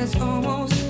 it's almost